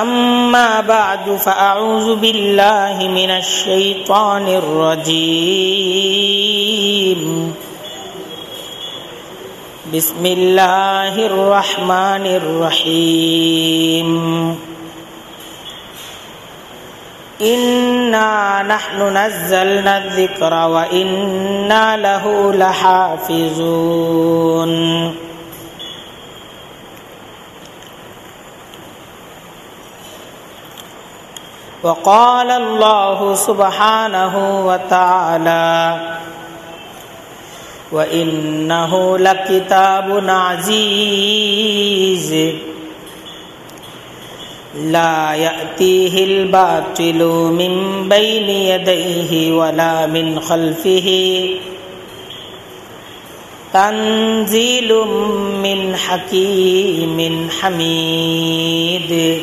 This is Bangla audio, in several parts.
أما بعد فأعوذ بالله من الشيطان الرجيم. بسم الله الرحمن الرحيم. إنا نحن نزلنا الذكر وإنا له لحافظون. وقال الله سبحانه وتعالى وإنه لكتاب عزيز لا يأتيه الباطل من بين يديه ولا من خلفه تنزيل من حكيم حميد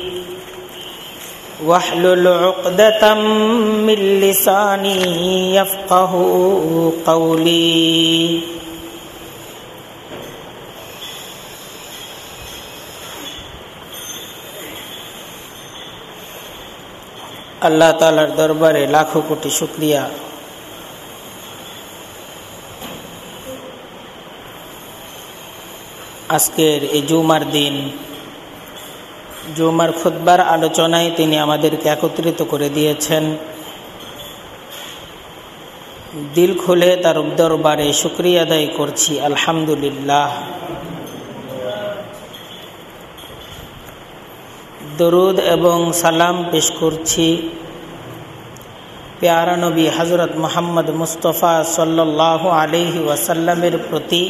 واحلل عقدة من لساني يفقه قولي আল্লাহ তালার দরবারে লাখো কোটি শুক্রিয়া আজকের এই জুমার দিন জুমার খুদ্বার আলোচনায় তিনি আমাদেরকে একত্রিত করে দিয়েছেন। দিল খুলে তার দরবারে শুক্রিয়া আদায় করছি, আলহামদুলিল্লাহ। দরুদ এবং সালাম পেশ করছি পেয়ারা নবী হজরত মোহাম্মদ মুস্তফা সাল্লাহ আলহি ওয়াসাল্লামের প্রতি।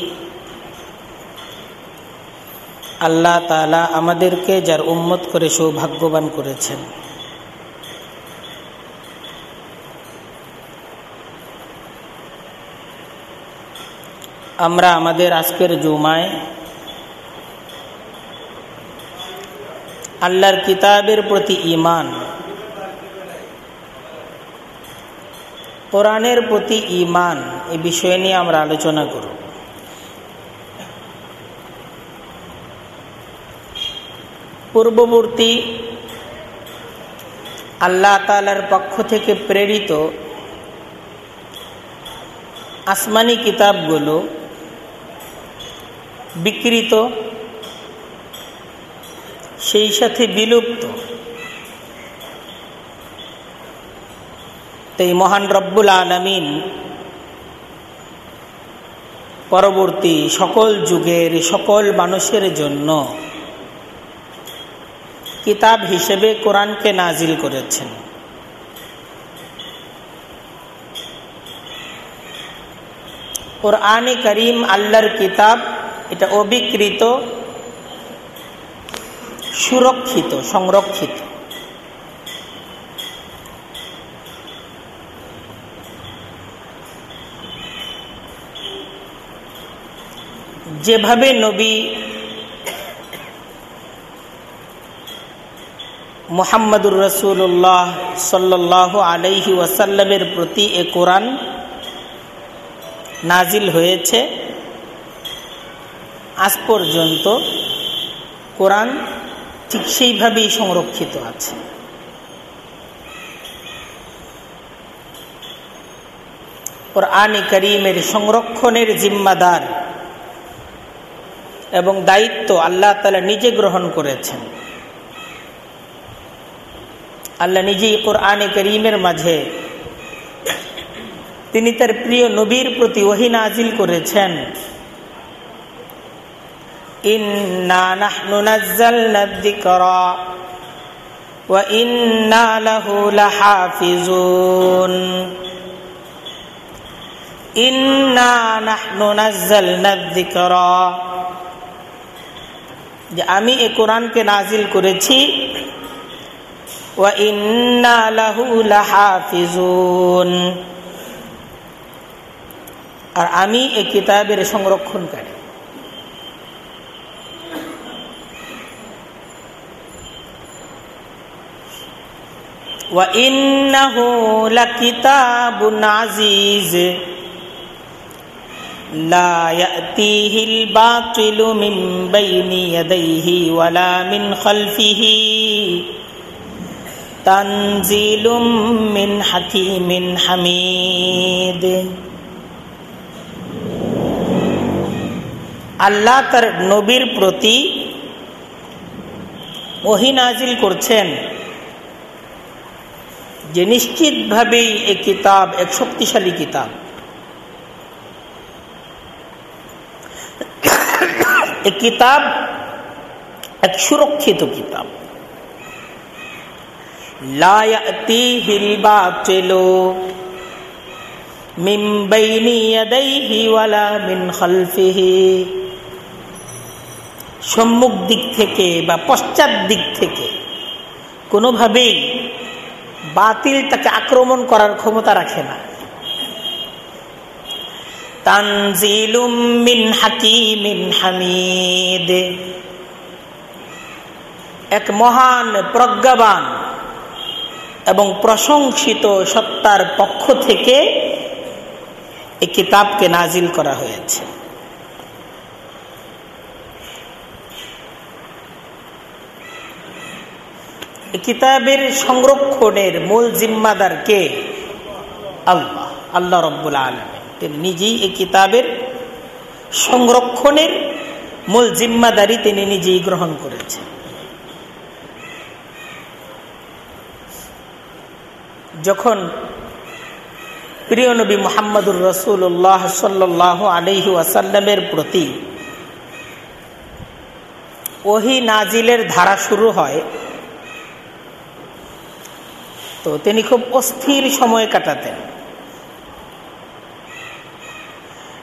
আল্লাহ তালা আমাদেরকে যার উম্মত করে সৌভাগ্যবান করেছেন। আমরা আমাদের আজকের জুমায় আল্লাহর কিতাবের প্রতি ইমান কোরআনের প্রতি ইমান এই বিষয় নিয়ে আমরা আলোচনা করব। পূর্ববর্তী আল্লাহ তালার পক্ষ থেকে প্রেরিত আসমানি কিতাবগুলো বিকৃত, সেই সাথে বিলুপ্ত। তাই মহান রব্বুল আলমিন পরবর্তী সকল যুগের সকল মানুষের জন্য কিতাব হিসেবে কোরআনকে নাজিল করেছেন। কোরআনে করিম আল্লাহর কিতাব, এটা অবিকৃত, সুরক্ষিত, সংরক্ষিত। যেভাবে নবী মোহাম্মদুর রসুল্লাহ সাল্লাহ আলহি ওয়াসাল্লামের প্রতি এ কোরআন নাজিল হয়েছে। আজ পর্যন্ত কোরআন ঠিক সেইভাবেই সংরক্ষিত আছে। কোরআনে করিমের সংরক্ষণের জিম্মাদার এবং দায়িত্ব আল্লাহ তালা নিজে গ্রহণ করেছেন। আল্লাহ নিজেই কোরআনে করিমের মাঝে তিনি তার প্রিয় নবীর প্রতি ওহি নাজিল করেছেন। আমি এ কোরআনকে নাজিল করেছি ওয়া ইন্না লাহু লাহাফিজুন আর আমি এই কিতাবের সংরক্ষণকারী وإنه لكتاب عزيز لا يأتيه الباطل من بين يديه ولا من خلفه تنزيل من حكيم حميد আল্লাহ তার নবীর প্রতি ওহিনাজিল করছেন যে নিশ্চিতভাবেই এই কিতাব এক শক্তিশালী কিতাব এই কিতাব এক সুরক্ষিত কিতাব সম্মুখ দিক থেকে বা পশ্চাৎ দিক থেকে কোনোভাবেই বাতিল তাকে আক্রমণ করার ক্ষমতা রাখে না। তানজিলুম এক মহান প্রজ্ঞাবান এবং প্রশংসিত সত্তার পক্ষ থেকে এই কিতাবকে নাজিল করা হয়েছে। কিতাবের সংরক্ষণের মূল জিম্মাদার কে? আল্লাহ আল্লাহ রব্বুল আলম নিজেই এই কিতাবের সংরক্ষণের মূল জিম্মাদারি তিনি নিজেই গ্রহণ করেছেন। যখন প্রিয় নবী মোহাম্মদুর রসুল্লাহ সাল্লাহ আলহি আসাল্লামের প্রতি ওহি নাজিলের ধারা শুরু হয়, তো তিনি খুব অস্থির সময় কাটাতেন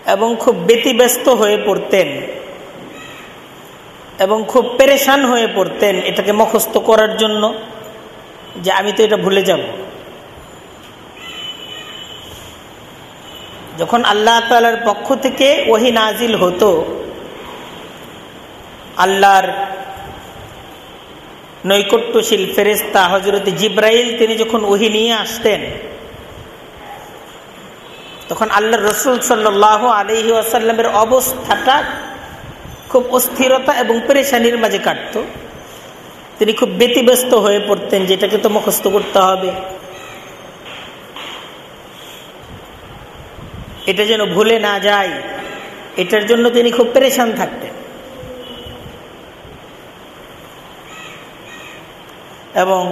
এবং খুব ব্যতিব্যস্ত হয়ে পড়তেন এবং খুব পেরেশান হয়ে পড়তেন এটাকে মুখস্থ করার জন্য যে আমি তো এটা ভুলে যাব। যখন আল্লাহ তালার পক্ষ থেকে ওহি নাজিল হতো, আল্লাহর নৈকট্যশীল ফেরেস্তা হজরত জিব্রাইল, তিনি যখন ওহি নিয়ে আসতেন, তখন আল্লাহ রসুল সাল্লাহ আলহি আসাল্লামের অবস্থাটা খুব অস্থিরতা এবং পেরেশানির মাঝে কাটত। তিনি খুব ব্যতিব্যস্ত হয়ে পড়তেন যেটাকে তো মুখস্থ করতে হবে। এটা যেন ভুলে না যায়, এটার জন্য তিনি খুব পেরেশান থাকতেন। এবং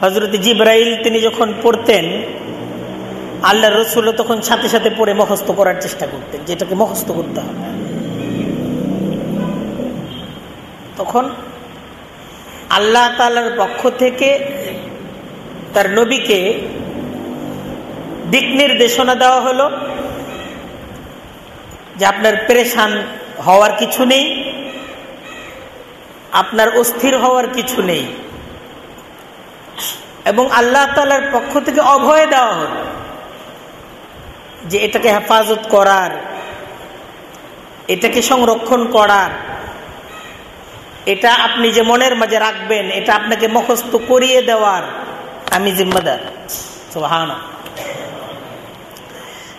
হজরত জিব্রাইল তিনি যখন পড়তেন আল্লাহ রসুলও তখন সাথে সাথে পড়ে মুখস্থ করার চেষ্টা করতেন, যেটাকে মুখস্থ করতে হবে। তখন আল্লাহ তালার পক্ষ থেকে তার নবীকে দিক নির্দেশনা দেওয়া হলো যে আপনার প্রেশান হওয়ার কিছু নেই, আপনার অস্থির হওয়ার কিছু নেই। এবং আল্লাহ তালার পক্ষ থেকে অভয় দেওয়া হল যে এটাকে হেফাজত করার, এটাকে সংরক্ষণ করার, এটা আপনি যে মনের মাঝে রাখবেন, এটা আপনাকে মুখস্থ করিয়ে দেওয়ার আমি জিম্মাদার। সুবহান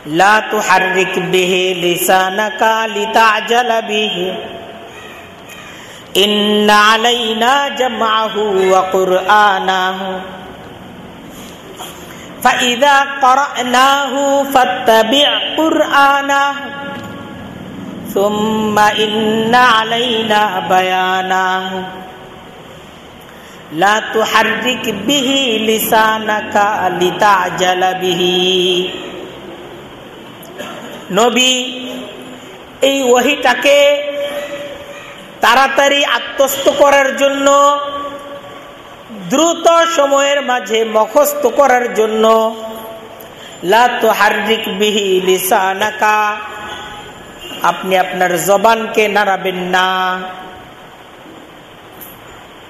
لا تحرك به لسانك لتعجل به. ان علينا جمعه وقرآنه. فإذا قرأناه فاتبع قرآنه. ثم إن علينا بيانه. لا تحرك به لسانك لتعجل به. নবী, এই ওহিটাকে তাড়াতাড়ি আত্মস্থ করার জন্য, দ্রুত সময়ের মাঝে মুখস্থ করার জন্য আপনি আপনার জবানকে নাড়াবেন না।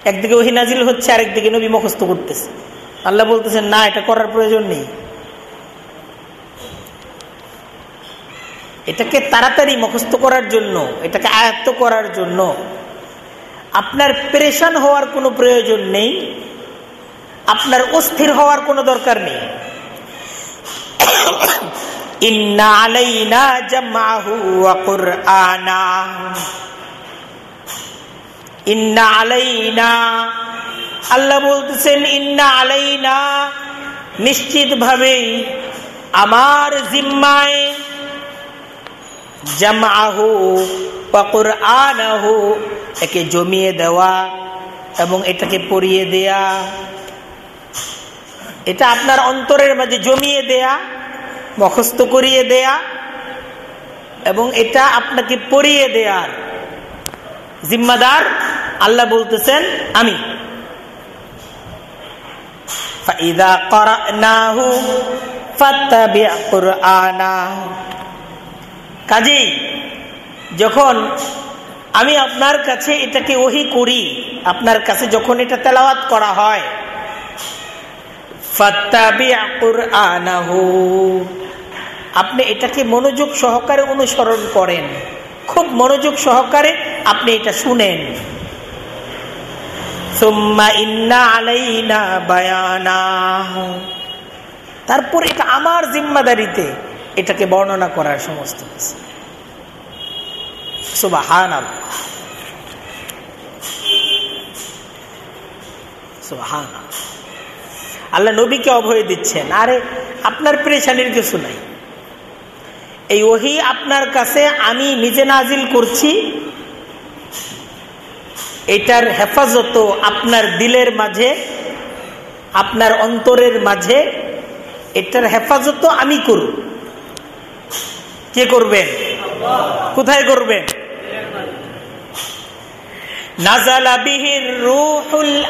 একদিকে ওহি নাজিল হচ্ছে, আরেকদিকে নবী মুখস্থ করতেছে। আল্লাহ বলতেছেন না, এটা করার প্রয়োজন নেই। এটাকে তাড়াতাড়ি মুখস্থ করার জন্য, এটাকে আয়ত্ত করার জন্য আপনার প্রেশান হওয়ার কোনো প্রয়োজন নেই, আপনার অস্থির হওয়ার কোনো দরকার নেই। বলতেছেন, ইন্না নিশ্চিত ভাবেই আমার জিম্মায় জামাহু কুরআনাহু, একে জমিয়ে দেওয়া এবং এটাকে পরিয়ে দেয়া। এটা আপনার অন্তরের মাঝে জমিয়ে দেয়া, মুখস্থ করিয়ে দেয়া এবং এটা আপনাকে পড়িয়ে দেয়ার। জিম্মাদার আল্লাহ বলতেছেন, আমি। কাজেই যখন আমি আপনার কাছে এটাকে ওহি করি, আপনার কাছে যখন এটা তেলাওয়াত করা হয় আপনি এটাকে মনোযোগ সহকারে অনুসরণ করেন। খুব মনোযোগ সহকারে আপনি এটা শুনেন। তারপর এটা আমার জিম্মাদারিতে। এটাকে বর্ণনা করার সমস্ত আল্লাহ নবীকে অভয় দিচ্ছেন। আরে, আপনার প্রেশানির কিছু নাই। এই ওহি আপনার কাছে আমি নিজে নাজিল করছি, এটার হেফাজত আপনার দিলের মাঝে, আপনার অন্তরের মাঝে, এটার হেফাজত আমি করব। কে করবেন? কোথায় করবেন? রুহুল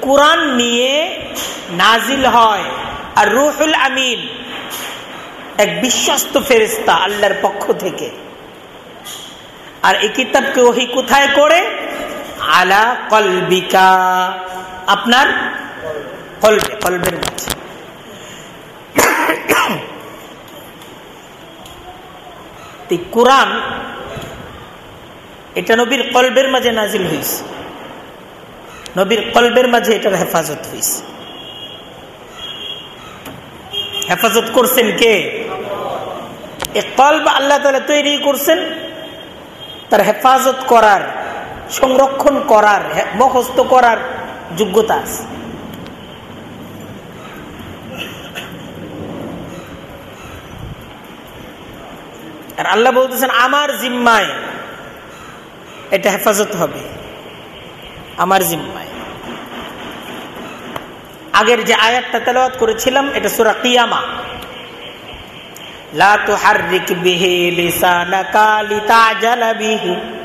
কোরআন নিয়ে নাজিল হয় আর রুহুল আমিন এক বিশ্বস্ত ফেরিস্তা আল্লাহর পক্ষ থেকে। আর এই কিতাবকে ওহি কোথায় করে? আলা কলবিকা, আপনার কলবে, কলবের মাঝে কোরআন, এটা নবীর কলবের মাঝে নাজিল হয়েছে নবীর কলবের মাঝে এটার হেফাজত হয়েছে হেফাজত করছেন কে? এ কলব আল্লাহ তৈরি করছেন, তার হেফাজত করার সংরক্ষণ করার মুখস্থ করার যোগ্যতা আছে। আর আল্লাহ বলতেছেন, আমার জিম্মায় এটা হেফাজত হবে। আমার জিম্মায়। আগের যে আয়াতটা তেলাওয়াত করেছিলাম, এটা সুরা কিয়ামা লা তুহাররিক বিহি লিসানাকা লিতাজালা বিহি।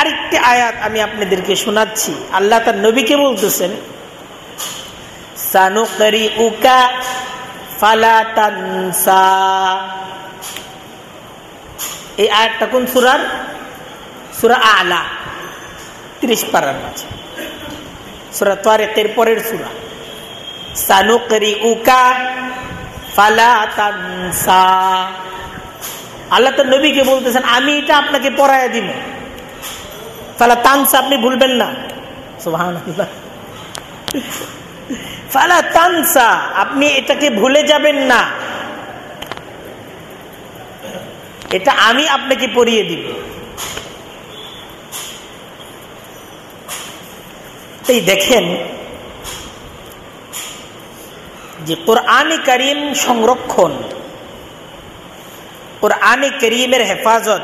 আরেকটি আয়াত আমি আপনাদেরকে শোনাচ্ছি। আল্লাহ তার নবীকে বলতেছেন সানুকরি উকা ফালাতানসা এই আয়াতটা কোন সুরার? সুরা আলা, ত্রিশ পারার মাঝে। সুরা তোয়ারেকের পরের সুরা। সানুকরি উকা ফালাতানসা আল্লাহ তো নবীকে বলতেছেন, আমি এটা আপনাকে পড়ায় দিব। ফালা তানসা আপনি ভুলবেন না। সুহান ফালা তানসা, আপনি এটাকে ভুলে যাবেন না। এটা আমি আপনাকে পড়িয়ে দিব। এই দেখেন যে কোরআনে করিম সংরক্ষণ, কোরআনে করিমের হেফাজত,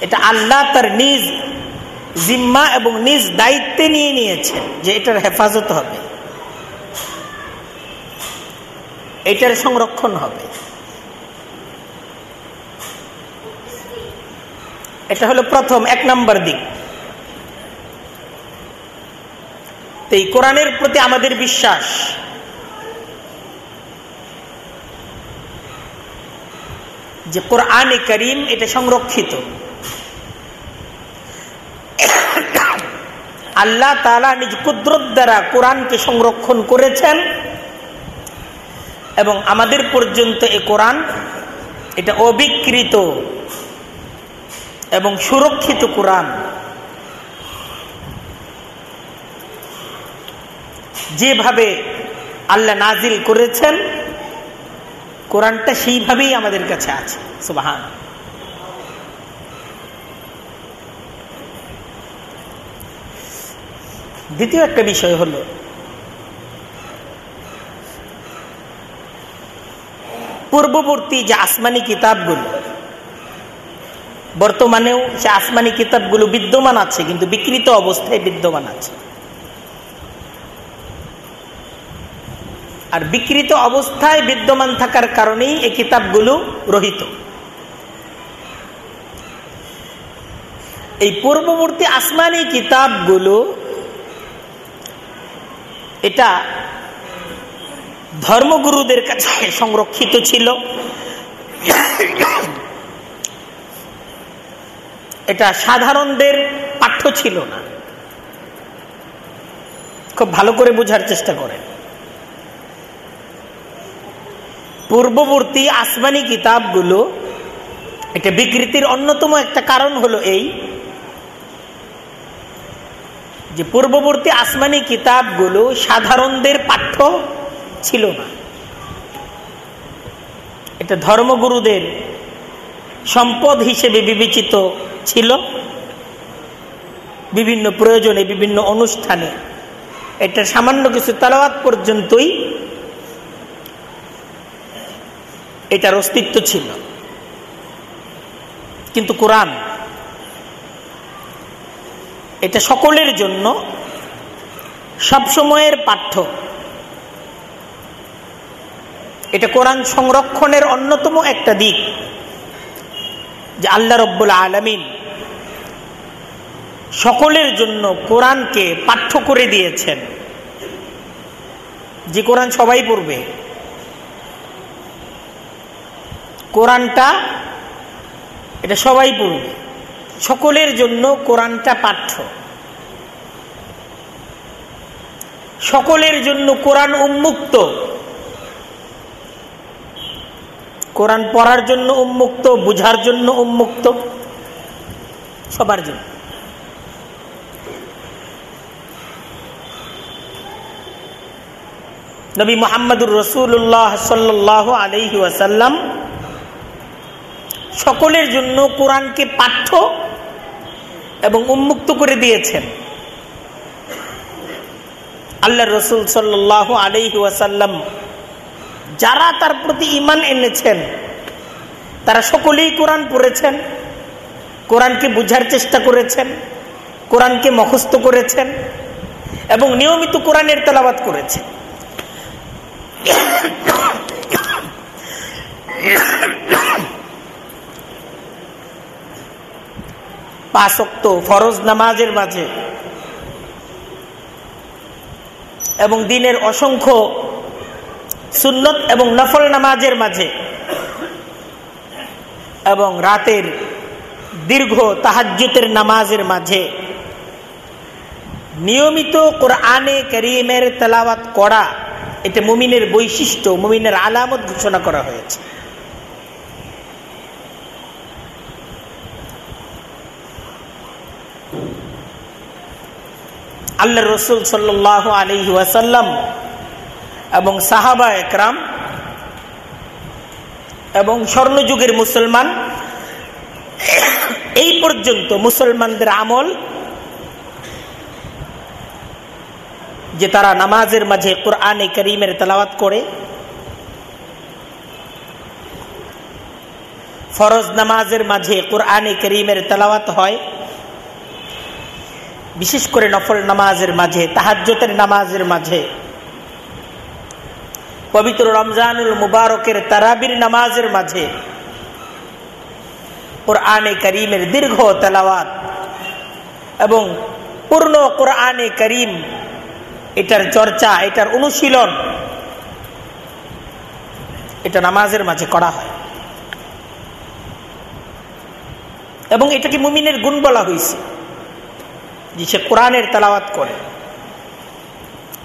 এটা আল্লাহ তার নিজ জিম্মা এবং নিজ দায়িত্বে নিয়ে নিয়েছেন যে এটার হেফাজত হবে। এটার সংরক্ষণ হবে। এটা হলো প্রথম, এক নম্বর দিক। এই কোরআনের প্রতি আমাদের বিশ্বাস। যে কোরআনে করিম এটা সংরক্ষিত। আল্লাহ তালা নিজ কুদরত দ্বারা কোরআনকে সংরক্ষণ করেছেন। এবং আমাদের পর্যন্ত এ কোরআন এটা অবিকৃত এবং সুরক্ষিত কোরআন। যেভাবে আল্লাহ নাজিল করেছেন, কোরআনটা সেইভাবেই আমাদের কাছে আছে। সুবাহান। দ্বিতীয় একটা বিষয় হলো পূর্ববর্তী যে আসমানি কিতাবগুলো, বর্তমানেও সে আসমানি কিতাবগুলো বিদ্যমান আছে, কিন্তু বিকৃত অবস্থায় বিদ্যমান আছে। আর বিকৃত অবস্থায় বিদ্যমান থাকার কারণেই এই কিতাবগুলো রহিত। এই পূর্ববর্তী আসমানি কিতাবগুলো, এটা ধর্মগুরুদের কাছে সংরক্ষিত ছিল। এটা সাধারণদের পাঠ্য ছিল না। খুব ভালো করে বোঝার চেষ্টা করেন। পূর্ববর্তী আসমানি কিতাবগুলো, এটা বিকৃতির অন্যতম একটা কারণ হলো এই যে পূর্ববর্তী আসমানি কিতাবগুলো সাধারণদের পাঠ্য ছিল না। এটা ধর্মগুরুদের সম্পদ হিসেবে বিবেচিত ছিল। বিভিন্ন প্রয়োজনে, বিভিন্ন অনুষ্ঠানে। এটা সামান্য কিছু তালাওয়াত পর্যন্তই এটার অস্তিত্ব ছিল। কিন্তু কোরআন এটা সকলের জন্য সবসময়ের পাঠ্য। এটা কোরআন সংরক্ষণের অন্যতম একটা দিক। যে আল্লাহ রব্বুল আলমিন সকলের জন্য কোরআনকে পাঠ্য করে দিয়েছেন। যে কোরআন সবাই পড়বে। কোরআনটা, এটা সবাই পড়বে। সকলের জন্য কোরআনটা পাঠ্য। সকলের জন্য কোরআন উন্মুক্ত। কোরআন পড়ার জন্য উন্মুক্ত, বুঝার জন্য উন্মুক্ত, সবার জন্য। নবী মোহাম্মদুর রসুল্লাহ সাল্লাহ আলহি ওয়াসাল্লাম সকলের জন্য কোরআনকে পাঠ্য এবং উন্মুক্ত করে দিয়েছেন। আল্লাহ রসুল সাল্লাহ আলহি ওয়াসাল্লাম যারা তার প্রতি ইমান এনেছেন, তারা সকলেই কোরআন পড়েছেন, কোরআনকে বুঝার চেষ্টা করেছেন, কোরআনকে মুখস্থ করেছেন, এবং নিয়মিত কোরআনের তেলাবাত করেছেন। পাঁচক্ত ফরজ নামাজের মাঝে এবং দিনের অসংখ্য সুন্নত এবং নফল নামাজের মাঝে এবং রাতের দীর্ঘ তাহাজ্যতের নামাজের মাঝে নিয়মিত কোরআনে করিমের তেলাওয়াত করা, এটা মুমিনের বৈশিষ্ট্য, মুমিনের আলামত ঘোষণা করা হয়েছে। আল্লাহ রসুল সাল্লাহ আলী ওয়াসাল্লাম এবং সাহাবা একরাম এবং স্বর্ণযুগের মুসলমান, এই পর্যন্ত মুসলমানদের আমল যে তারা নামাজের মাঝে কোরআনে করিমের তেলাওয়াত করে, ফরজ নামাজের মাঝে কোরআনে করিমের তেলাওয়াত হয়, বিশেষ করে নফল নামাজের মাঝে তাহাজ্যতের নামাজের মাঝে। পবিত্র রমজানুল মুবারকের তারাবির নামাজের মাঝে কোরআনে করিমের দীর্ঘ তেলাওয়াত এবং পূর্ণ কোরআনে করিম, এটার চর্চা, এটার অনুশীলন, এটা নামাজের মাঝে করা হয়। এবং এটাকে মুমিনের গুণ বলা হয়েছে? যে সে কোরআনের তালাওয়াত করে।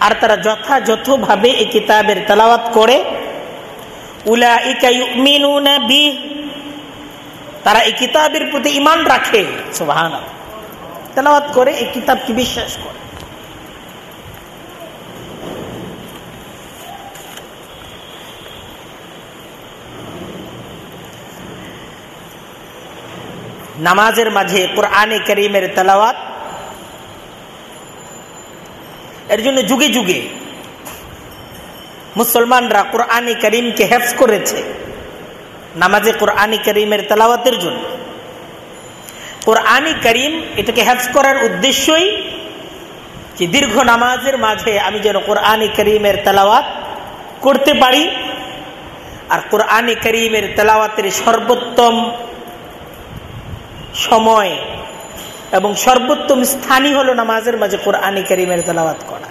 আর তারা যথাযথভাবে এই কিতাবের তালাওয়াত করে তারা এই কিতাবের প্রতি ইমান রাখে করে, এই কিতাবকে বিশ্বাস করে। নামাজের মাঝে কোরআনে করিমের তেলাওয়াত এর জন্য যুগে যুগে মুসলমানরা কোরআনী করিমকে হেফজ করেছে নামাজে কোরআনী করিমের তেলাওয়াতের জন্য। কোরআনী করিম এটাকে হেফজ করার উদ্দেশ্যই যে দীর্ঘ নামাজের মাঝে আমি যেন কোরআনী করিমের তেলাওয়াত করতে পারি আর কোরআনী করিমের তেলাওয়াতের সর্বোত্তম সময় এবং সর্বোত্তম স্থানই হলো নামাজের মাঝে কোরআনী করিমের তেলাওয়াত করা।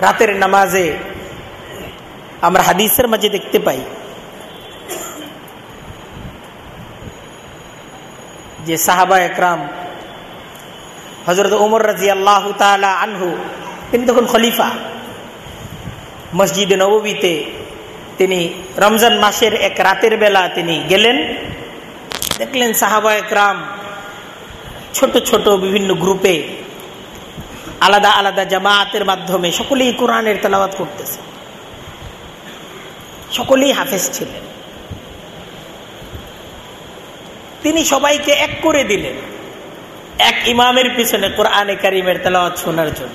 রাতের নামাজে আমরা হাদিসের মাঝে দেখতে পাই যে সাহাবা একরাম হজরত উমর রাজি আল্লাহ আনহু, তিনি তখন খলিফা। মসজিদে নবীতে তিনি রমজান মাসের এক রাতের বেলা তিনি গেলেন। দেখলেন সাহাবা একরাম ছোট ছোট বিভিন্ন গ্রুপে আলাদা আলাদা জামায়াতের মাধ্যমে সকলেই কোরআনের তেলাওয়াত করতেছে। সকলেই হাফেজ ছিলেন। তিনি সবাইকে এক করে দিলেন। এক ইমামের পিছনে কোরআনে কারিমের তেলাওয়াত শোনার জন্য।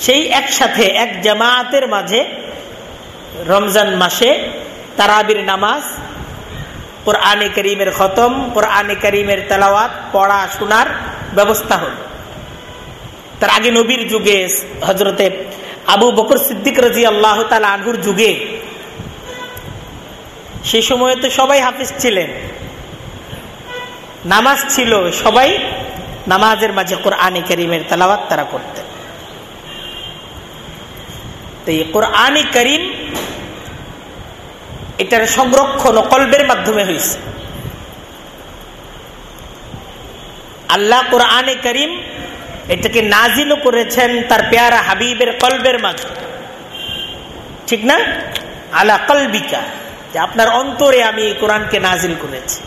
সেই একসাথে এক জামায়াতের মাঝে রমজান মাসে তারাবির নামাজ, কোরআনে করিমের খতম, কোরআনে করিমের তেলাওয়াত, পড়া, শোনার ব্যবস্থা হল। তার আগে নবীর যুগে হজরতে আবু বকর সিদ্দিক রাজি আল্লাহ তালা আনহুর যুগে সে সময়ে তো সবাই হাফিজ ছিলেন। নামাজ ছিল, সবাই নামাজের মাঝে কোরআনে করিমের তেলাওয়াত তারা করতেন। তো এই এটার সংরক্ষণ কল্পের মাধ্যমে হয়েছে। আল্লাহ কোরআনে করিম এটাকে নাজিলও করেছেন তার পেয়ারা হাবিবের কলবের মাঝে। ঠিক না? আলা কলবিকা, যে আপনার অন্তরে আমি এই কোরআনকে নাজিল করেছি।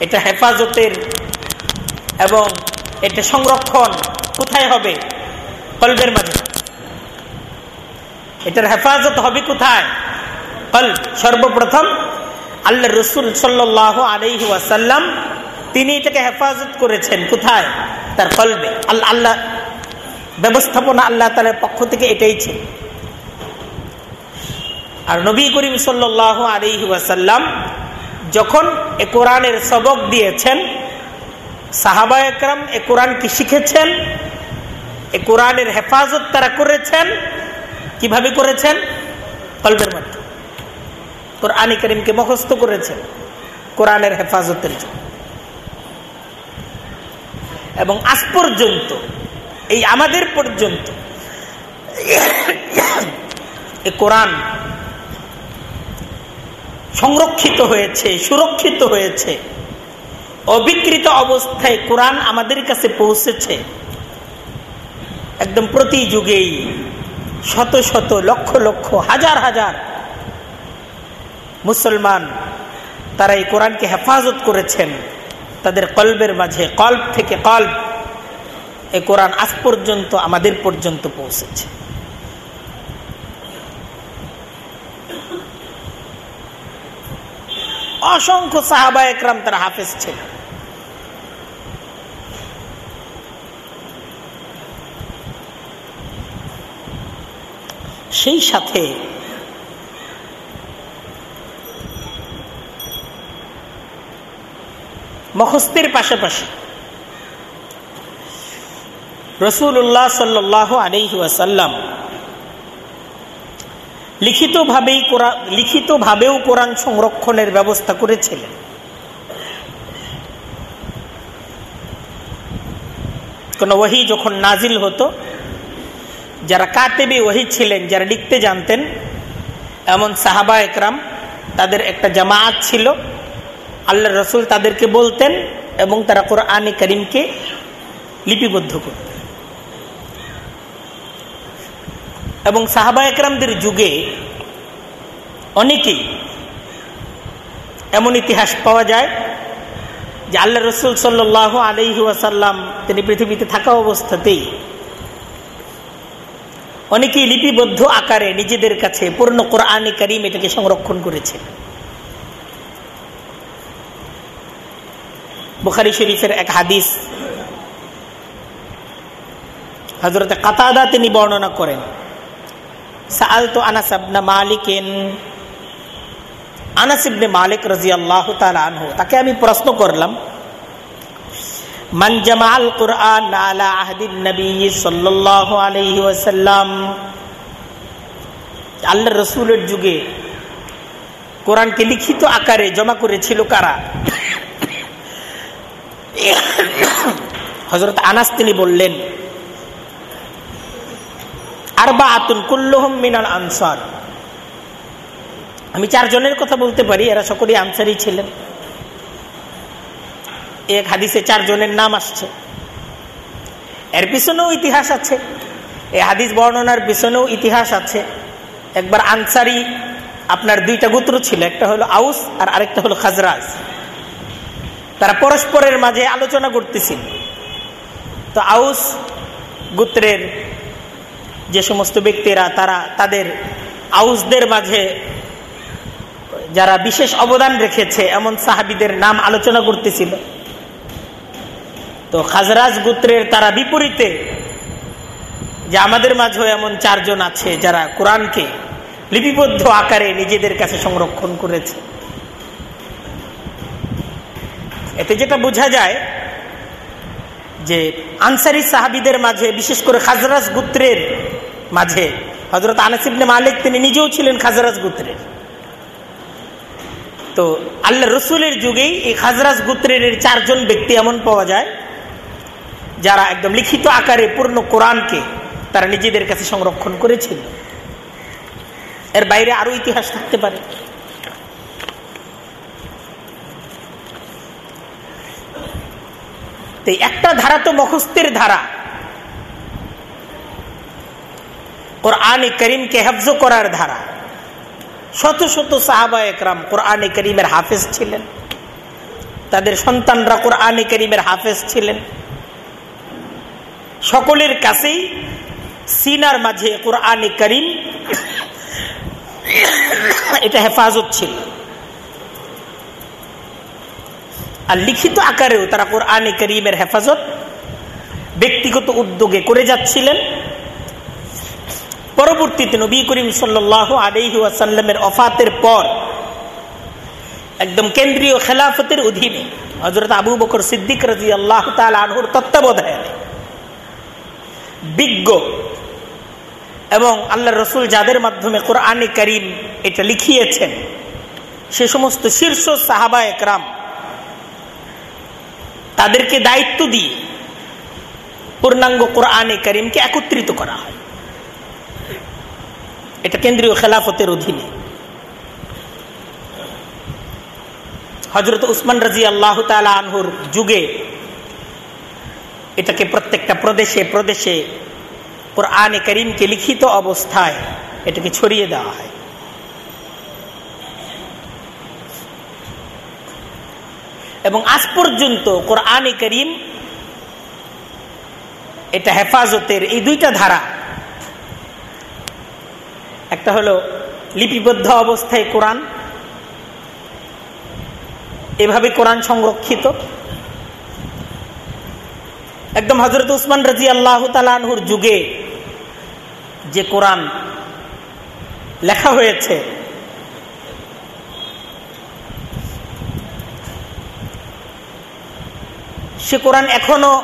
এটা হেফাজতের এবং এটা সংরক্ষণ কোথায় হবে? কলবের মাঝে। এটার হেফাজত হবে কোথায়? সর্বপ্রথম আল্লাহ রসুল সাল্লাহ আলহি ওয়াসাল্লাম, তিনি এটাকে হেফাজত করেছেন। কোথায়? তার কলবে। আল্লাহ আল্লাহ ব্যবস্থাপনা আল্লাহ তালার পক্ষ থেকে এটাই ছিল। আর নবী করিম সাল্লাহ আলহি ওয়াসাল্লাম যখন এ কোরআনের সবক দিয়েছেন, সাহাবা একরাম এ কোরআনকে শিখেছেন? এ কোরআনের হেফাজত তারা করেছেন? কীভাবে করেছেন? কল্পের মধ্যে কোরআনী করিমকে মুখস্থ করেছেন কোরআনের হেফাজতের জন্য। এবং আজ পর্যন্ত, এই আমাদের পর্যন্ত, এ কোরআন সংরক্ষিত হয়েছে, সুরক্ষিত হয়েছে, অবিকৃত অবস্থায় কোরআন আমাদের কাছে পৌঁছেছে, একদম প্রতি যুগেই শত শত লক্ষ লক্ষ, হাজার হাজার মুসলমান, তারা এই কোরআনকে হেফাজত করেছেন। তাদের কল্বের মাঝে কল্প থেকে কল্প এই কোরআন আজ পর্যন্ত আমাদের পর্যন্ত পৌঁছেছে। অসংখ্য সাহাবা একরাম তারা হাফেজ ছিল সেই সাথে মখস্তের পাশাপাশি। রসুল্লাহ সাল্লাহ আলহি ওয়াসাল্লাম লিখিতভাবেই লিখিতভাবেও কোরআন সংরক্ষণের ব্যবস্থা করেছিলেন। কোন ওহি যখন নাজিল হতো, যারা কাতেবে ওহি ছিলেন, যারা লিখতে জানতেন, এমন সাহাবা একরাম তাদের একটা জামায়াত ছিল আল্লাহ রসুল তাদেরকে বলতেন এবং তারা কোরআনে করিমকে লিপিবদ্ধ করতেন। এবং সাহাবা একরামদের যুগে অনেকেই এমন ইতিহাস পাওয়া যায় যে আল্লাহ রসুল সাল্লাহ আলহি ওয়াসাল্লাম তিনি পৃথিবীতে থাকা অবস্থাতেই অনেকেই লিপিবদ্ধ আকারে নিজেদের কাছে পূর্ণ কোরআনে করিম এটাকে সংরক্ষণ করেছে বুখারি শরীফের এক হাদিস। হজরতে কাতাদা তিনি বর্ণনা করেন সাল আনাস আবনা আনাস ইবনে মালিক রাজি আল্লাহ আনহু, তাকে আমি প্রশ্ন করলাম, মান জামাল কুরআন আলা আহদিন নবী সাল্লাল্লাহু আলাইহি ওয়াসাল্লাম? রসুলের যুগে কোরআনকে লিখিত আকারে জমা করেছিল কারা? হজরত আনাস তিনি বললেন আরবা আতুন কুল্লুহম মিনাল আনসার। আমি চারজনের কথা বলতে পারি, এরা সকলেই আনসারই ছিলেন। এক হাদিসে চারজনের নাম আসছে। এর পিছনেও ইতিহাস আছে। এই হাদিস বর্ণনার পিছনেও ইতিহাস আছে। একবার আনসারি আপনার দুইটা গোত্র ছিল, একটা হলো আউস আর আরেকটা হলো খাজরাজ। তারা পরস্পরের মাঝে আলোচনা করতেছিল। তো আউস গোত্রের যে সমস্ত ব্যক্তিরা, তারা তাদের আউসদের মাঝে যারা বিশেষ অবদান রেখেছে, এমন সাহাবিদের নাম আলোচনা করতেছিল। তো খাজরাজ গোত্রের তারা বিপরীতে যে আমাদের মাঝেও এমন চারজন আছে যারা কোরআনকে লিপিবদ্ধ আকারে নিজেদের কাছে সংরক্ষণ করেছে। এতে যেটা বোঝা যায় যে আনসারি সাহাবিদের মাঝে, বিশেষ করে খাজরাজ গুত্রের মাঝে হজরত আনাসিবনে মালিক তিনি নিজেও ছিলেন খাজরাজ গুত্রের। তো আল্লাহ রসুলের যুগেই এই খাজরাজ গুত্রের চারজন ব্যক্তি এমন পাওয়া যায়, যারা একদম লিখিত আকারে পূর্ণ কোরআনকে তারা নিজেদের কাছে সংরক্ষণ করেছিল। এর বাইরে আরও ইতিহাস থাকতে পারে। একটা ধারা তো মখস্তের ধারা। কোরআনে করিমকে হেফজ করার ধারা। শত শত সাহাবা একরাম কোরআনে করিমের হাফেজ ছিলেন। তাদের সন্তানরা কোরআনে করিমের হাফেজ ছিলেন। সকলের কাছেই সিনার মাঝে কোরআনে করিম এটা হেফাজত ছিল। আর লিখিত আকারেও তারা কোরআনে করিমের হেফাজত ব্যক্তিগত উদ্যোগে করে যাচ্ছিলেন। পরবর্তীতে নবী করিম সাল্লাহ আলহি ওয়াসাল্লামের অফাতের পর একদম কেন্দ্রীয় খেলাফতের অধীনে হজরত আবু বকর সিদ্দিক রাজি আল্লাহ আনহুর তত্ত্বাবধানে বিজ্ঞ এবং আল্লাহ রসুল যাদের মাধ্যমে কোরআনে করিম এটা লিখিয়েছেন, সে সমস্ত শীর্ষ সাহাবা একরাম তাদেরকে দায়িত্ব দিয়ে পূর্ণাঙ্গ কোরআনে করিমকে একত্রিত করা হয়। এটা কেন্দ্রীয় খেলাফতের অধীনে। হজরত উসমান রাজি আল্লাহ আনহুর যুগে এটাকে প্রত্যেকটা প্রদেশে প্রদেশে কোরআনে করিমকে লিখিত অবস্থায় এটাকে ছড়িয়ে দেওয়া হয়। এবং আজ পর্যন্ত কোরআনে করিম এটা হেফাজতের এই দুইটা ধারা। একটা হলো লিপিবদ্ধ অবস্থায় কোরআন, এভাবে কোরআন সংরক্ষিত। একদম হজরত উসমান রাজি আল্লাহ তালানহুর যুগে যে কোরআন লেখা হয়েছে সে কোরআন এখনও,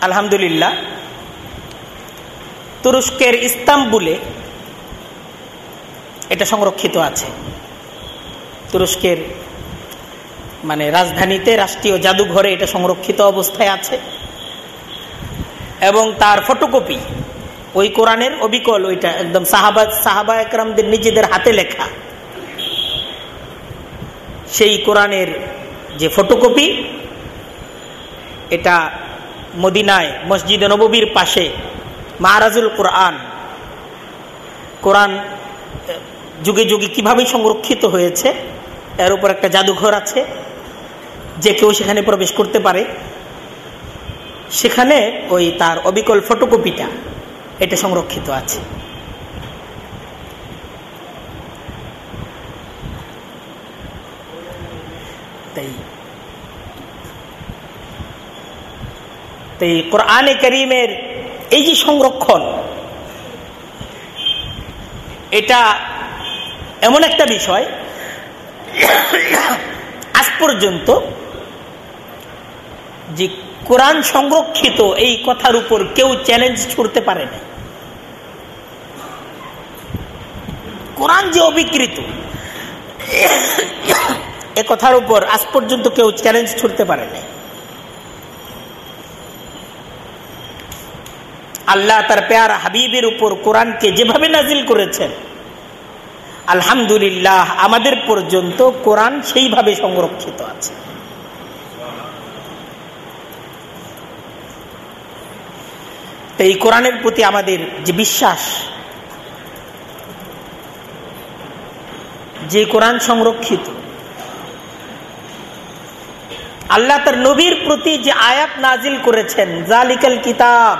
আলহামদুলিল্লাহ, তুরস্কের ইস্তাম্বুলে এটা সংরক্ষিত আছে। তুরস্কের মানে রাজধানীতে রাষ্ট্রীয় জাদুঘরে এটা সংরক্ষিত অবস্থায় আছে। এবং তার ফটোকপি, ওই কোরআনের অবিকল, ওইটা একদম সাহাবা সাহাবা একরামদের নিজেদের হাতে লেখা। সেই কোরআনের যে ফটোকপি এটা মদিনায় মসজিদ নববীর পাশে, মাহারাজুল কোরআন। কোরআন যুগে যুগে কীভাবে সংরক্ষিত হয়েছে, এর উপর একটা জাদুঘর আছে, যে কেউ সেখানে প্রবেশ করতে পারে। সেখানে ওই তার অবিকল ফটোকপিটা, এটা সংরক্ষিত আছে। তাই কোরআনে করিমের এই যে সংরক্ষণ, এটা এমন একটা বিষয়, আজ পর্যন্ত যে কোরআন সংরক্ষিত এই কথার উপর কেউ চ্যালেঞ্জ ছুড়তে পারে না কোরআন যে অবিকৃত, এ কথার উপর আজ পর্যন্ত কেউ চ্যালেঞ্জ ছুড়তে পারে না আল্লাহ তার পেয়ার হাবিবের উপর কোরআনকে যেভাবে নাজিল করেছেন, আলহামদুলিল্লাহ আমাদের পর্যন্ত কোরআন সেইভাবে সংরক্ষিত আছে। এই কোরআনের প্রতি আমাদের যে বিশ্বাস, যে কোরআন সংরক্ষিত, আল্লাহ তার নবীর প্রতি যে আয়াত নাজিল করেছেন, জালিকাল কিতাব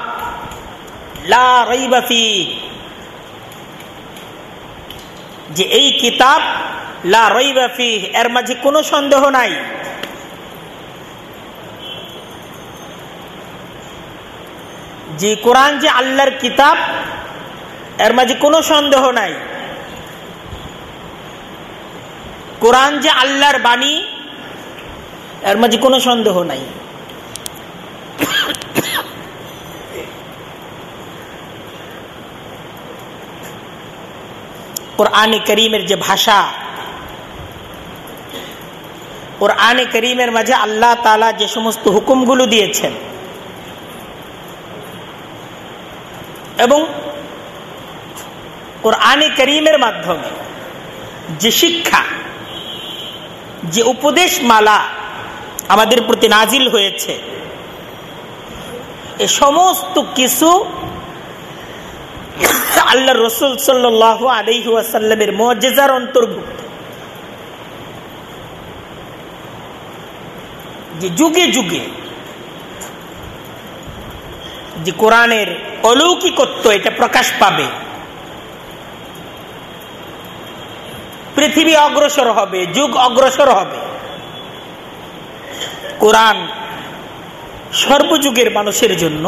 যে এই কিতাব, লা রইবাফি এর মাঝে কোনো সন্দেহ নাই। যে কোরআন যে আল্লাহর কিতাব, এর মাঝে কোনো সন্দেহ নাই। কোরআন যে আল্লাহর বাণী, এর মাঝে কোনো সন্দেহ নাই। কোরআনে করিমের যে ভাষা, কোরআনে করিমের মাঝে আল্লাহ তালা যে সমস্ত হুকুমগুলো দিয়েছেন, এবং কোরআনে করিমের মাধ্যমে যে শিক্ষা, যে উপদেশ মালা আমাদের প্রতি নাজিল হয়েছে, এ সমস্ত কিছু আল্লাহ রসুল সাল্লাহ আলহি আসাল্লামের মজেজার অন্তর্ভুক্ত। যে যুগে যুগে যে কোরআনের অলৌকিকত্ব এটা প্রকাশ পাবে, পৃথিবী অগ্রসর হবে, যুগ অগ্রসর হবে, কোরআন সর্বযুগের মানুষের জন্য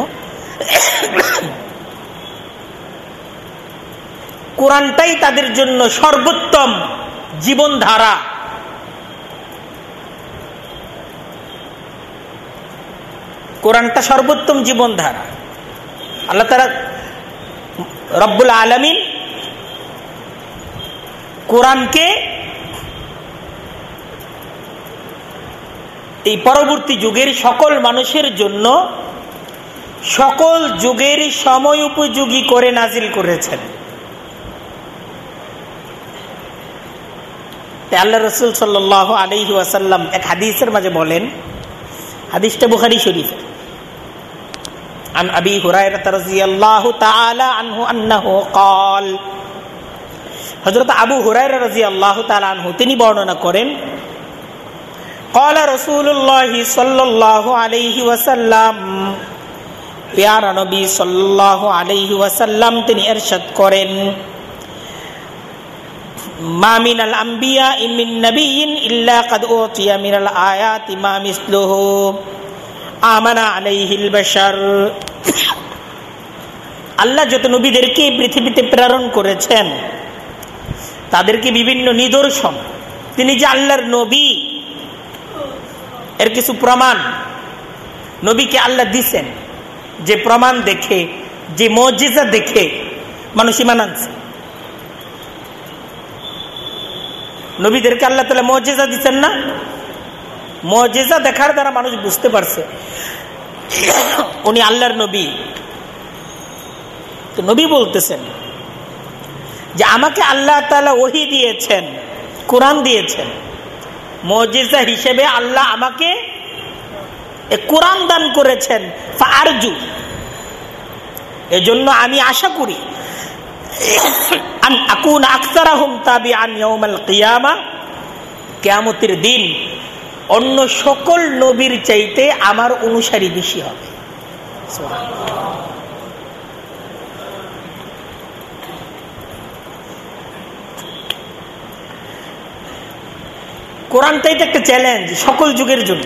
কোরআনটাই তাদের জন্য সর্বোত্তম জীবনধারা। কোরআনটা সর্বোত্তম জীবনধারা। আল্লাহ তারা রব্বুল আলমিন কোরআনকে এই পরবর্তী যুগের সকল মানুষের জন্য সকল যুগের সময় উপযোগী করে নাজিল করেছেন। আল্লাহ রসুল সাল্লাহ আলহি ওয়াসাল্লাম এক হাদিসের মাঝে বলেন হাদিসটা বুখারি শরীফ عن أبي هريرة رضي الله تعالى عنه أنه قال হজরত আবু হুরাইরা রাজি আল্লাহ তালু তিনি বর্ণনা করেন قال رسول الله صلى الله عليه وسلم পেয়ারা নবী সাল্লাল্লাহু আলাইহি ওয়াসাল্লাম তিনি ইরশাদ করেন আম্বিয়া ইল্লা কাদ আমানা আল্লাহ যত নবীদেরকে পৃথিবীতে প্রেরণ করেছেন, তাদেরকে বিভিন্ন নিদর্শন। তিনি যে আল্লাহর নবী, এর কিছু প্রমাণ। নবীকে আল্লাহ দিছেন, যে প্রমাণ দেখে, যে মজিজা দেখে মানুষ ইমান আনছে। নবীদেরকে আল্লাহ তালা মজেজা দিচ্ছেন না? মজেজা দেখার দ্বারা মানুষ বুঝতে পারছে। উনি আল্লাহর নবী। তো নবী বলতেছেন যে আমাকে আল্লাহ তালা ওহি দিয়েছেন, কোরআন দিয়েছেন। মজিজা হিসেবে আল্লাহ আমাকে কোরআন দান করেছেন। আরজু এজন্য আমি আশা করি কেয়ামতের দিন অন্য সকল নবীর চাইতে আমার অনুসারী বেশি হবে। কোরআনটাই তো একটা চ্যালেঞ্জ সকল যুগের জন্য।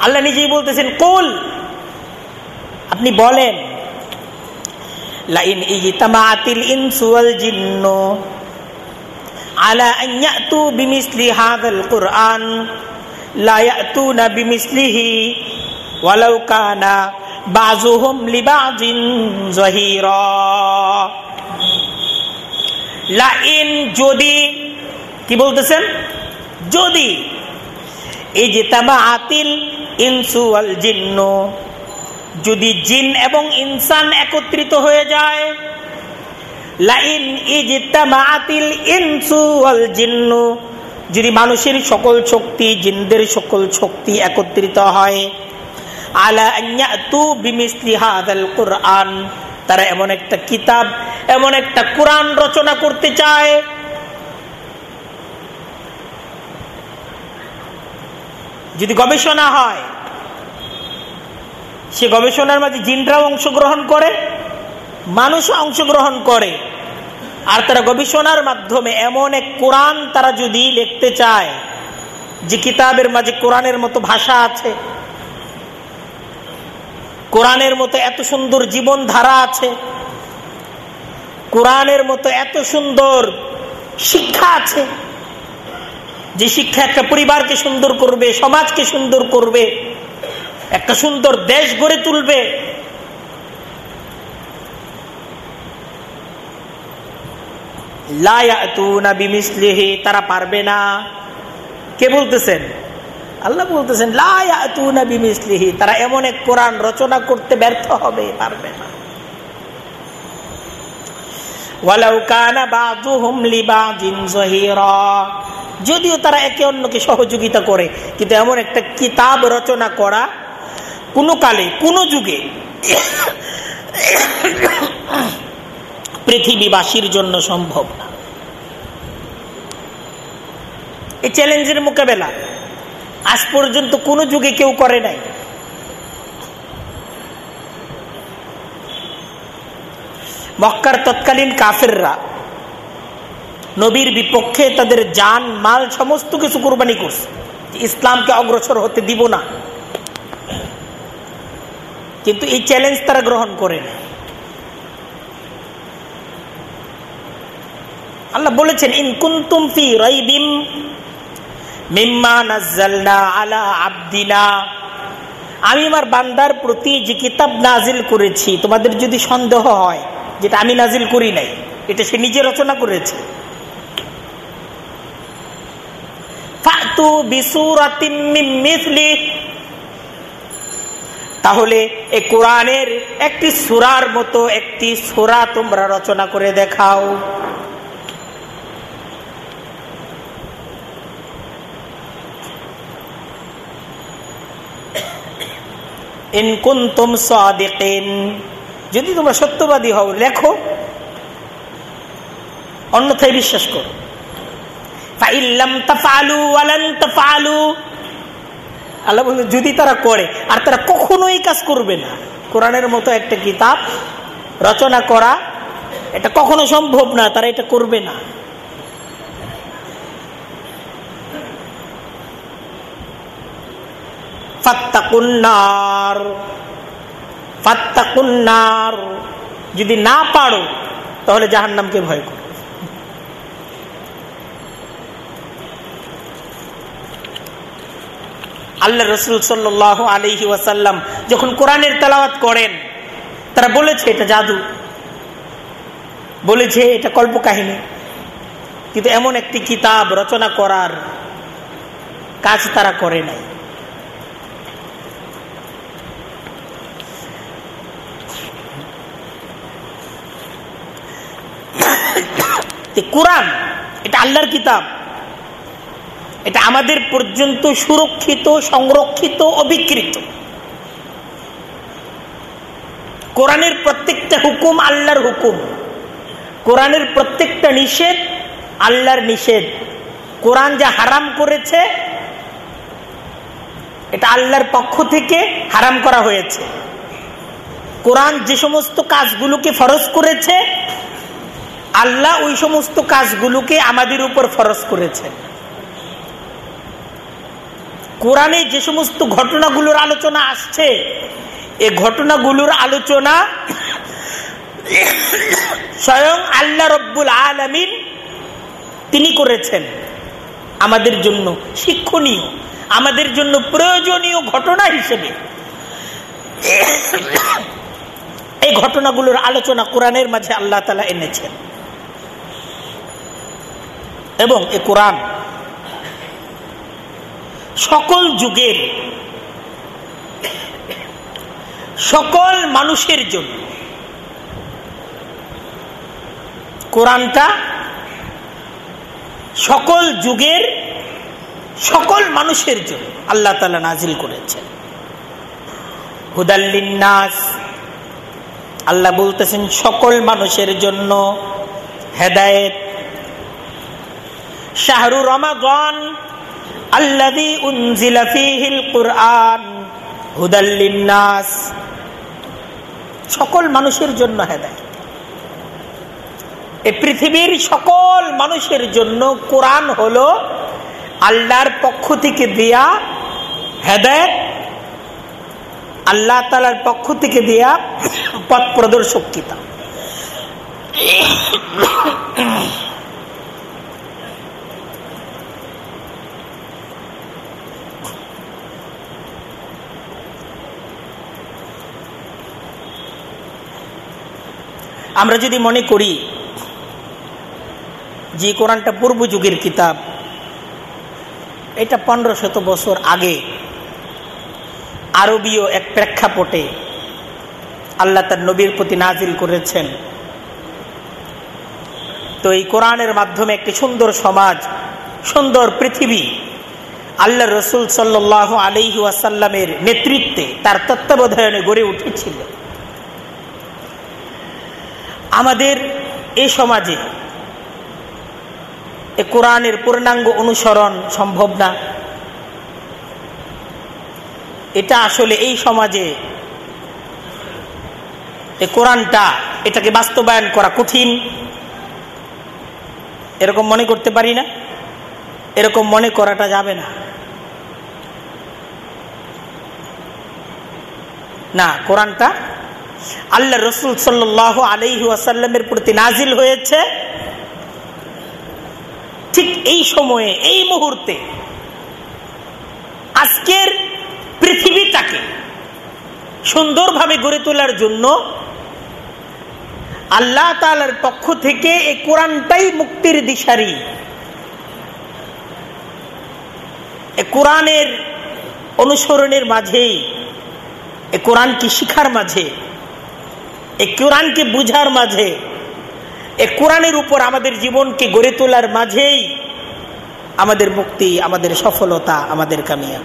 আল্লাহ নিজেই বলতেছেন, কোল, আপনি বলেন লাইন ইজতামাআতিল ইনসু ওয়াল জিন্নু আলা আন ইয়াতু বিমিসলি হাযাল কুরআন লা ইয়াতুনা বিমিসলিহি ওয়ালাউ কানা বাযুহুম লিবাযিন যাহিরা লাইন যদি কি বলতেছেন যদি এই যে তামা আতিল ইনসু আল জিন্ন যদি জিন এবং ইনসান একত্রিত হয়ে যায়, লাইন ইনসু যদি মানুষের সকল শক্তি জিনদের সকল শক্তি একত্রিত হয় কোরআন, তারা এমন একটা কিতাব, এমন একটা কোরআন রচনা করতে চায়। যদি গবেষণা হয় সে গবেষণার মাঝে জিনরাও অংশগ্রহণ করে, মানুষও অংশগ্রহণ করে। আর তারা গবেষণার মাধ্যমে এমন এক কোরআন তারা যদি লিখতে চায়, যে কিতাবের মাঝে কোরআনের মতো ভাষা আছে, কোরআনের মতো এত সুন্দর জীবন ধারা আছে, কোরআনের মতো এত সুন্দর শিক্ষা আছে, যে শিক্ষা একটা পরিবারকে সুন্দর করবে, সমাজকে সুন্দর করবে একটা সুন্দর দেশ গড়ে তুলবে। তারা পারবে না। কে বলতেছেন? আল্লাহ বলতেছেন লাইমিসলিহি তারা এমন এক কোরআন রচনা করতে ব্যর্থ হবে, পারবে না। যদিও তারা একে অন্যকে সহযোগিতা করে, কিন্তু এমন একটা কিতাব রচনা করা কোনো কালে, কোনো যুগে পৃথিবীবাসীর জন্য সম্ভব না। এই চ্যালেঞ্জের মোকাবেলা আজ পর্যন্ত কোনো যুগে কেউ করে নাই। মক্কার তৎকালীন কাফেররা নবীর বিপক্ষে তাদের যান মাল, সমস্ত কিছু কোরবানি করছে। ইসলামকে অগ্রসর হতে দিব না। কিন্তু এই চ্যালেঞ্জ তারা গ্রহণ করে না। আল্লাহ বলেছেন ইনকুন্তুম ফি রাইবিম মিম্মা নাজ্জালনা আলা আবদিনা। আমি আমার বান্দার প্রতি যে কিতাব নাজিল করেছি, তোমাদের যদি সন্দেহ হয় যেটা আমি নাজিল করি নাই, এটা সে নিজে রচনা করেছে। তাহলে এই কোরআনের একটি সুরার মতো একটি সুরা তোমরা রচনা করে দেখাও। যদি তোমরা সত্যবাদী হও, লেখো। অন্যথায় বিশ্বাস করো। আল্লাহ বলছে যদি তারা করে, আর তারা কখনোই কাজ করবে না। কোরআনের মতো একটা কিতাব রচনা করা, এটা কখনো সম্ভব না, তারা এটা করবে না। যদি না পারো, তাহলে জাহান নামকে ভয় করো। আল্লাহ রসুল সাল্লাহ আলহি ওয়াসাল্লাম যখন কোরআনের তেলাওয়াত করেন, তারা বলেছে, এটা জাদু। বলেছে, এটা কল্পকাহিনী কিন্তু এমন একটি কিতাব রচনা করার কাজ তারা করে নাই। কোরআন, এটা আল্লাহর কিতাব এটা আমাদের পর্যন্ত সুরক্ষিত, সংরক্ষিত, অবিকৃত। কোরআনের প্রত্যেকটা হুকুম আল্লাহর হুকুম। কোরআনের প্রত্যেকটা নিষেধ আল্লাহর নিষেধ। কোরআন যা হারাম করেছে, এটা আল্লাহর পক্ষ থেকে হারাম করা হয়েছে। কোরআন যে সমস্ত কাজগুলোকে ফরজ করেছে, আল্লাহ ওই সমস্ত কাজগুলোকে আমাদের উপর ফরজ করেছেন কোরআনে যে সমস্ত ঘটনাগুলোর আলোচনা আসছে, এ ঘটনাগুলোর আলোচনা স্বয়ং আল্লাহ রব্বুল আলমিন তিনি করেছেন। আমাদের জন্য শিক্ষণীয়, আমাদের জন্য প্রয়োজনীয় ঘটনা হিসেবে। এই ঘটনাগুলোর আলোচনা কোরআনের মাঝে আল্লাহ তালা এনেছেন। এবং এ কোরআন সকল যুগের, সকল মানুষের জন্য কোরআনটা সকল যুগের, সকল মানুষের জন্য আল্লাহ তালা নাজিল করেছেন। হুদাল্লিনাস আল্লাহ বলতেছেন সকল মানুষের জন্য হেদায়েত। শাহরু রমাগন হুদাল্লিন্নাস সকল মানুষের জন্য হেদায় এই পৃথিবীর সকল মানুষের জন্য কোরআন হলো আল্লাহর পক্ষ থেকে দেয়া হেদায়ত, আল্লাহ তালার পক্ষ থেকে দেয়া পথ প্রদর্শক কিতাব। আমরা যদি মনে করি যে কোরআনটা পূর্ব যুগের কিতাব, এটা পনেরো শত বছর আগে আরবীয় এক প্রেক্ষাপটে আল্লাহ তার নবীর প্রতি নাজিল করেছেন। তো এই কোরআনের মাধ্যমে একটি সুন্দর সমাজ, সুন্দর পৃথিবী আল্লাহ রসুল সাল্লাহ আলহি আসাল্লামের নেতৃত্বে তার তত্ত্বাবধায়নে গড়ে উঠেছিল। আমাদের এই সমাজে এ কোরআনের পূর্ণাঙ্গ অনুসরণ সম্ভব না। এটা আসলে এই সমাজে এ কোরআনটা এটাকে বাস্তবায়ন করা কঠিন। এরকম মনে করতে পারি না। এরকম মনে করাটা যাবে না। না, কোরআনটা আল্লাহ রসুল সাল্লাহ আলহি আসাল্লামের প্রতি নাজিল হয়েছে। ঠিক এই সময়ে, এই মুহূর্তে আজকের পৃথিবীটাকে সুন্দরভাবে গড়ে তোলার জন্য আল্লাহ তালার পক্ষ থেকে এই কোরআনটাই মুক্তির দিশারি। কোরআনের অনুসরণের মাঝেই এ কোরআনকে শিখার মাঝে এ কোরআনকে বুঝার মাঝে, এ কোরআনের উপর আমাদের জীবনকে গড়ে তোলার মাঝেই আমাদের মুক্তি, আমাদের সফলতা, আমাদের কামিয়া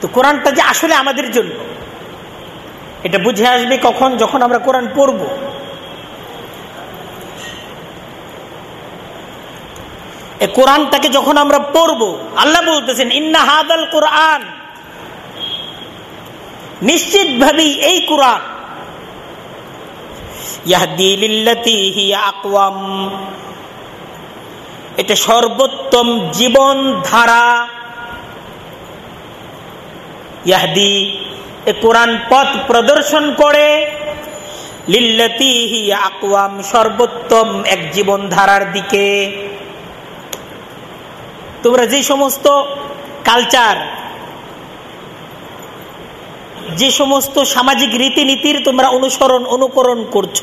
তো কোরআনটা যে আসলে আমাদের জন্য, এটা বুঝে আসবে কখন যখন আমরা কোরআন পড়ব। কোরআনটাকে যখন আমরা পড়ব, আল্লাহ বলতেছেন, ইন্না হাদাল কোরআন। নিশ্চিতভাবেই এই কোরআন। এটা সর্বোত্তম জীবন ধারা ইয়াহদি এ কোরআন পথ প্রদর্শন করে। লিল্লতি লিল্লতিহি আকওয়াম, সর্বোত্তম এক জীবন ধারার দিকে। তোমরা যে সমস্ত কালচার যে সমস্ত সামাজিক রীতিনীতির তোমরা অনুসরণ, অনুকরণ করছ,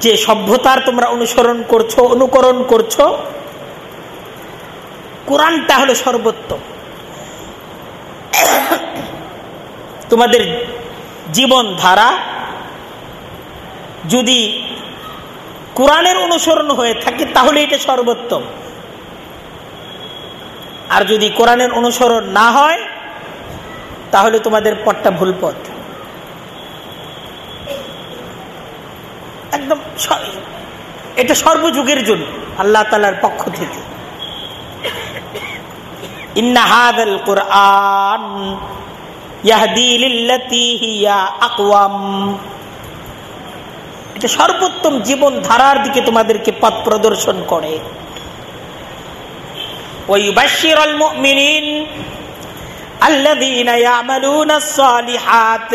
যে সভ্যতার তোমরা অনুসরণ করছ, অনুকরণ করছ, কোরআনটা হলো সর্বোত্তম। তোমাদের জীবন ধারা যদি কোরআনের অনুসরণ হয়ে থাকে, তাহলে এটা সর্বোত্তম। আর যদি কোরআনের অনুসরণ না হয়, তাহলে তোমাদের পথটা ভুল পথ। একদম এটা সর্বযুগের জন্য, আল্লাহ তালার পক্ষ থেকে। ইন্নাহাদাল কোরআন এটা সর্বোত্তম জীবন ধারার দিকে তোমাদেরকে পথ প্রদর্শন করে ويبشر المؤمنين الذين يعملون الصالحات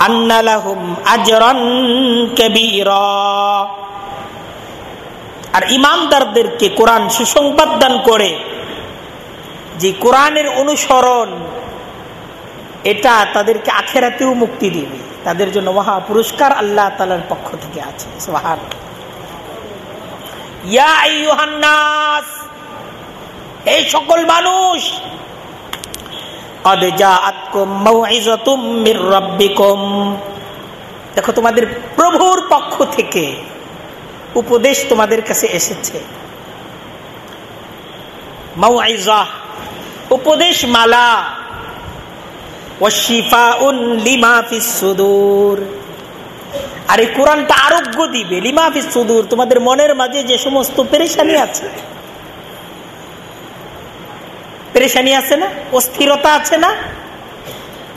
أن لهم أجرا كبيرا আর ইমানদারদেরকে কোরআন সুসংবাদ দান করে যে কোরআনের অনুসরণ এটা তাদেরকে আখেরাতেও মুক্তি দিবে তাদের জন্য মহা পুরস্কার আল্লাহ তালার পক্ষ থেকে আছে। এই সকল মানুষ দেখো, তোমাদের প্রভুর পক্ষ থেকে উপদেশ তোমাদের কাছে এসেছে। উপদেশ মালা আর এই কোরআনটা আরোগ্য দিবে। লিমাফিস সুদূর। তোমাদের মনের মাঝে যে সমস্ত পেরেশানি আছে পেরেশানি আছে না? অস্থিরতা আছে না?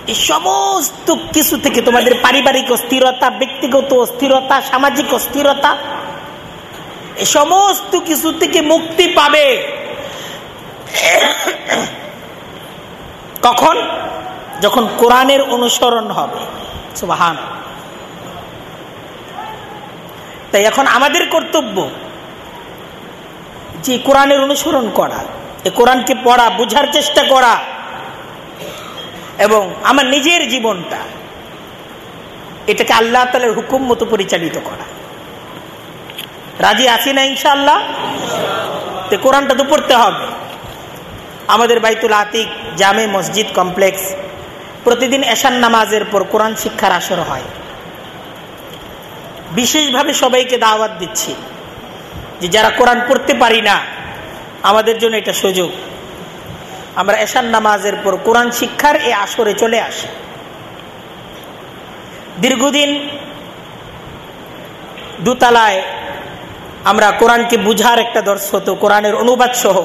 এই সমস্ত কিছু থেকে তোমাদের পারিবারিক অস্থিরতা, ব্যক্তিগত অস্থিরতা, সামাজিক অস্থিরতা, এই সমস্ত কিছু থেকে মুক্তি পাবে। কখন? যখন কোরআনের অনুসরণ হবে। সুবাহান। তাই এখন আমাদের কর্তব্য যে কোরআনের অনুসরণ করা, এ কোরআনকে পড়া, বুঝার চেষ্টা করা এবং আমার নিজের জীবনটা, এটাকে আল্লাহ তালের হুকুম মতো পরিচালিত করা। রাজি আছি না ইনশাল্লাহ তো কোরআনটা তো পড়তে হবে। আমাদের বাইতুল আতিক জামে মসজিদ কমপ্লেক্স প্রতিদিন এশান নামাজের পর কোরআন শিক্ষার আসর হয়। বিশেষভাবে সবাইকে দাওয়াত দিচ্ছি যে যারা কোরআন পড়তে পারি না, আমাদের জন্য এটা সুযোগ। আমরা এশান নামাজের পর কোরআন শিক্ষার এ আসরে চলে আসি। দীর্ঘদিন দুতলায় আমরা কোরআনকে বুঝার একটা দর্শ হতো, কোরআনের অনুবাদ সহ।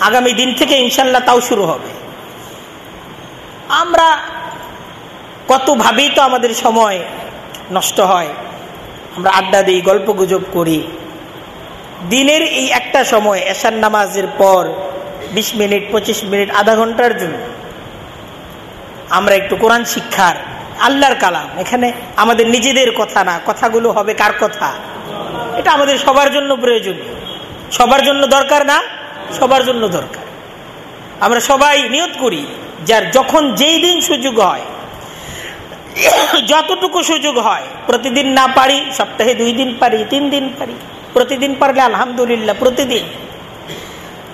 আগামী দিন থেকে ইনশাল্লাহ তাও শুরু হবে। আমরা কতভাবেই তো আমাদের সময় নষ্ট হয়। আমরা আড্ডা দিই, গল্প গুজব করি। দিনের এই একটা সময়, এশার নামাজের পর বিশ মিনিট, পঁচিশ মিনিট, আধা ঘণ্টার জন্য আমরা একটু কোরআন শিক্ষার, আল্লাহর কালাম। এখানে আমাদের নিজেদের কথা না, কথাগুলো হবে কার কথা? এটা আমাদের সবার জন্য প্রয়োজন সবার জন্য দরকার না, সবার জন্য দরকার। আমরা সবাই নিয়ত করি। যার যখন যেই দিন সুযোগ হয়, যতটুকু সুযোগ হয়, প্রতিদিন না পারি, সপ্তাহে দুই দিন পারি, তিন দিন পারি, প্রতিদিন পারলে আলহামদুলিল্লাহ প্রতিদিন,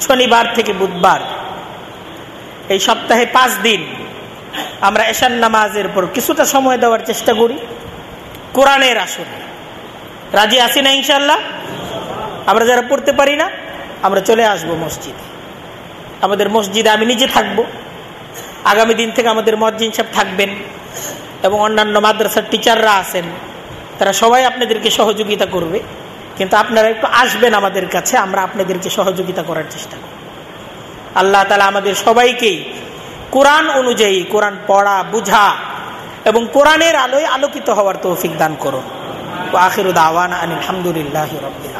শনিবার থেকে বুধবার, এই সপ্তাহে পাঁচ দিন আমরা এশান নামাজের পর কিছুটা সময় দেওয়ার চেষ্টা করি, কোরআনের আসনে রাজি আছি না ইনশাল্লাহ আমরা যারা পড়তে পারি না, আমরা চলে আসব মসজিদে। আমাদের মসজিদে আমি নিজে থাকব। আগামী দিন থেকে আমাদের মসজিদ সাহেব থাকবেন এবং অন্যান্য মাদ্রাসার টিচাররা আছেন, তারা সবাই আপনাদেরকে সহযোগিতা করবে। কিন্তু আপনারা একটু আসবেন আমাদের কাছে, আমরা আপনাদেরকে সহযোগিতা করার চেষ্টা করব। আল্লাহ তালা আমাদের সবাইকেই কোরআন অনুযায়ী কোরআন পড়া, বুঝা এবং কোরআনের আলোয় আলোকিত হওয়ার তৌফিক দান করুন। আখিরুদ আওয়ান আলহামদুলিল্লাহ রবিল